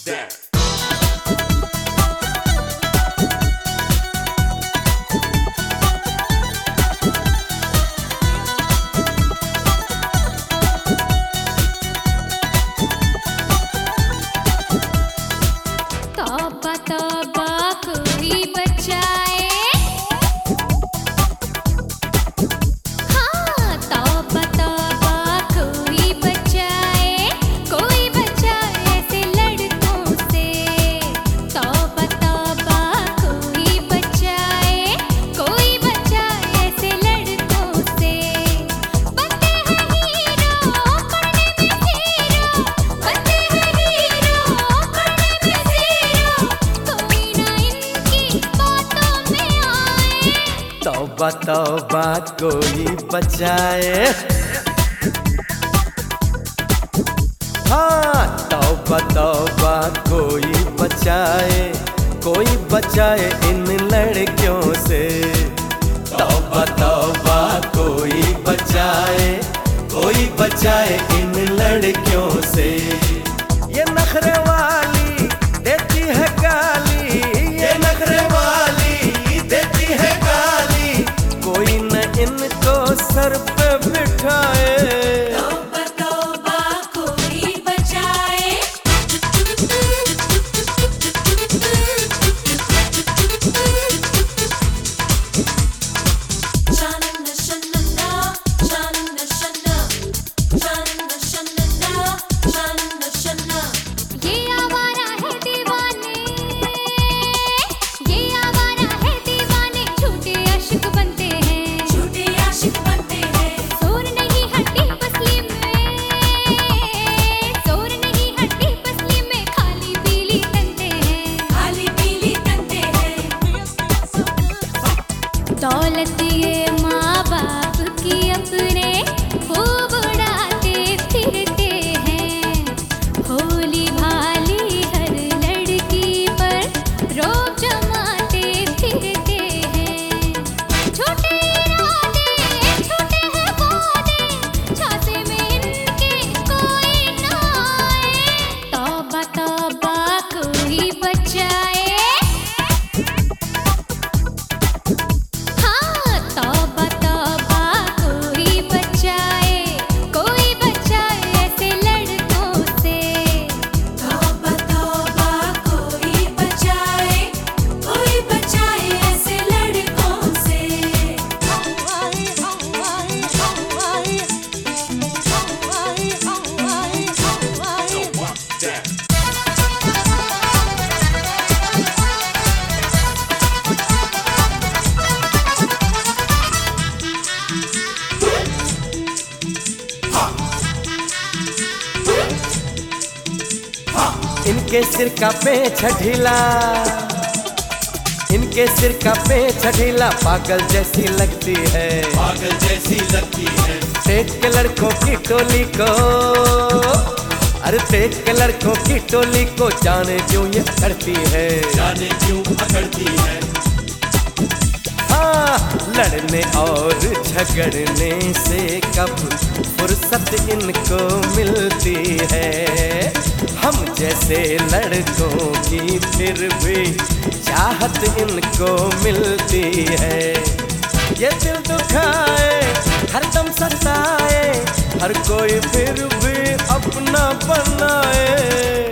walk that. तौबा तौबा कोई तौबा तौबा, कोई बचाए। हाँ तौबा तौबा, कोई बचाए। कोई बचाए इन लड़कियों से। तौबा तौबा, कोई बचाए। कोई बचाए इन लड़कियों से। सर पे बिठाए। इनके सिर का पे छठीला इनके सिर का पे छठीला पागल जैसी लगती है। पागल जैसी लगती है। देख के लड़कों की टोली को अरे देख के लड़कों की टोली को जाने क्यों ये करती है? जाने क्यों पकड़ती है हाँ? लड़ने और झगड़ने से कब फुर्सत इनको मिलती है? हम जैसे लड़कों की फिर भी चाहत इनको मिलती है। ये दिल दुखाए हरदम सताए, हर कोई फिर भी अपना बनाए।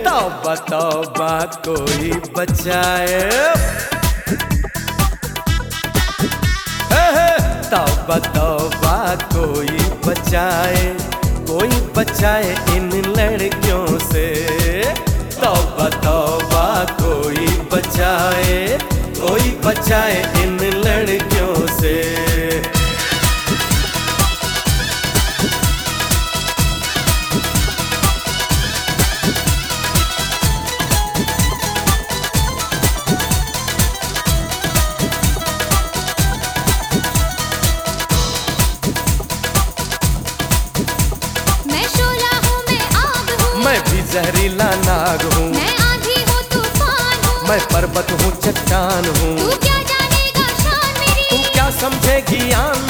तौबा तौबा कोई बचाए। तौबा तौबा कोई बचाए कोई बचाए इन लड़कियों से। तौबा तौबा कोई बचाए कोई बचाए इन जहरीला नाग हूँ। मैं आंधी हूँ तूफ़ान हूँ। मैं पर्वत हूँ चट्टान हूँ। तू क्या जानेगा शान मेरी। तू क्या समझेगी आन यूँ